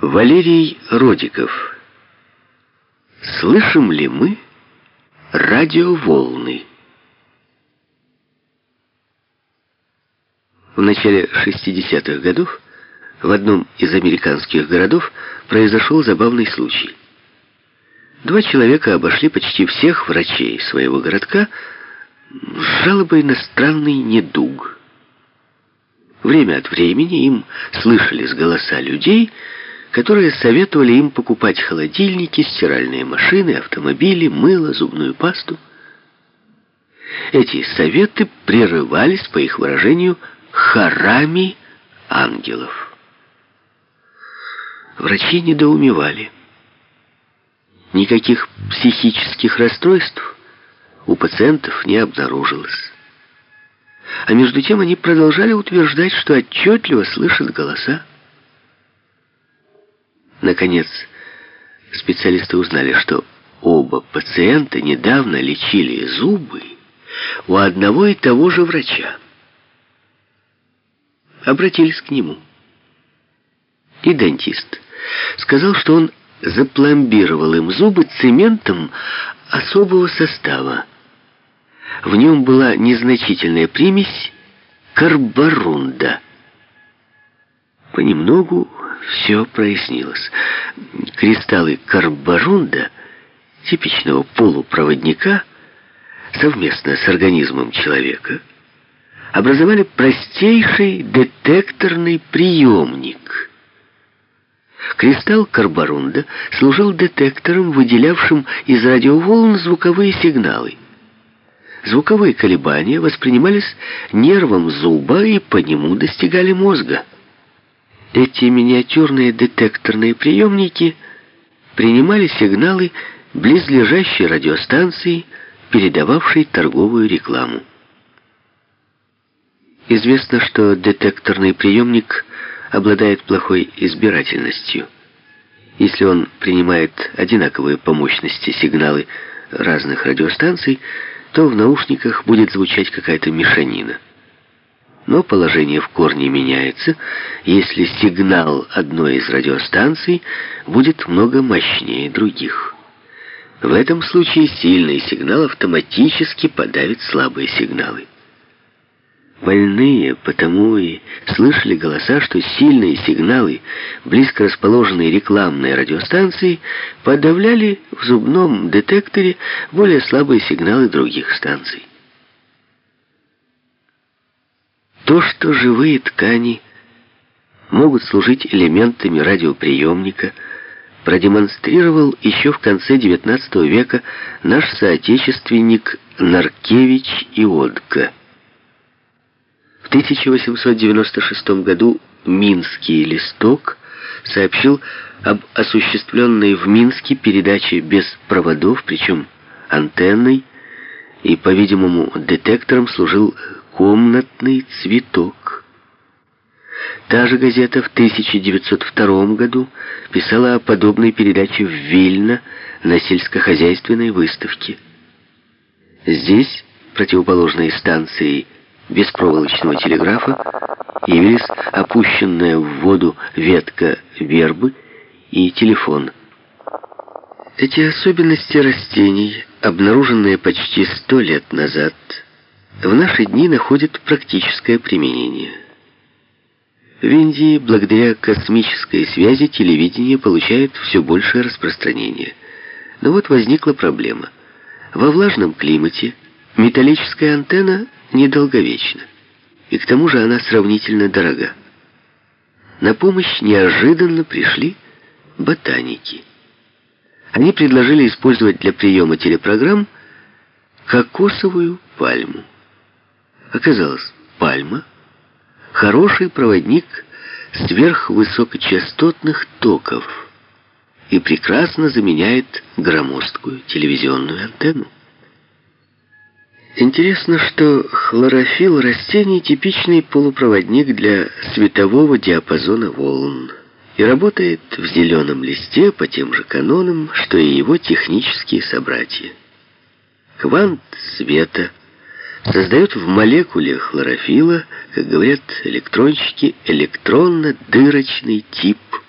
Валерий Родиков. Слышим ли мы радиоволны? В начале 60-х годов в одном из американских городов произошел забавный случай. Два человека обошли почти всех врачей своего городка с жалобой на странный недуг. Время от времени им слышались голоса людей, которые советовали им покупать холодильники, стиральные машины, автомобили, мыло, зубную пасту. Эти советы прерывались, по их выражению, хорами ангелов. Врачи недоумевали. Никаких психических расстройств у пациентов не обнаружилось. А между тем они продолжали утверждать, что отчетливо слышат голоса. Наконец, специалисты узнали, что оба пациента недавно лечили зубы у одного и того же врача. Обратились к нему. И дантист сказал, что он запломбировал им зубы цементом особого состава. В нем была незначительная примесь карборунда. Понемногу все прояснилось. Кристаллы карборунда, типичного полупроводника, совместно с организмом человека, образовали простейший детекторный приемник. Кристалл карборунда служил детектором, выделявшим из радиоволн звуковые сигналы. Звуковые колебания воспринимались нервом зуба и по нему достигали мозга. Эти миниатюрные детекторные приемники принимали сигналы близлежащей радиостанции, передававшей торговую рекламу. Известно, что детекторный приемник обладает плохой избирательностью. Если он принимает одинаковые по мощности сигналы разных радиостанций, то в наушниках будет звучать какая-то мешанина. Но положение в корне меняется, если сигнал одной из радиостанций будет много мощнее других. В этом случае сильный сигнал автоматически подавит слабые сигналы. Больные потому и слышали голоса, что сильные сигналы, близко расположенные рекламной радиостанции, подавляли в зубном детекторе более слабые сигналы других станций. То, что живые ткани могут служить элементами радиоприемника, продемонстрировал еще в конце XIX века наш соотечественник Наркевич Иодко. В 1896 году «Минский листок» сообщил об осуществленной в Минске передаче без проводов, причем антенной, и, по-видимому, детектором служил комнатный цветок. Та же газета в 1902 году писала о подобной передаче в Вильно на сельскохозяйственной выставке. Здесь противоположные станции беспроволочного телеграфа явились опущенная в воду ветка вербы и телефон. Эти особенности растений, обнаруженные почти сто лет назад, в наши дни находит практическое применение. В Индии, благодаря космической связи, телевидение получает все большее распространение. Но вот возникла проблема. Во влажном климате металлическая антенна недолговечна, и к тому же она сравнительно дорога. На помощь неожиданно пришли ботаники. Они предложили использовать для приема телепрограмм кокосовую пальму. Оказалось, пальма — хороший проводник сверхвысокочастотных токов и прекрасно заменяет громоздкую телевизионную антенну. Интересно, что хлорофилл растений — типичный полупроводник для светового диапазона волн и работает в зеленом листе по тем же канонам, что и его технические собратья. Квант света — создает в молекуле хлорофилла, как говорят электронщики, электронно-дырочный тип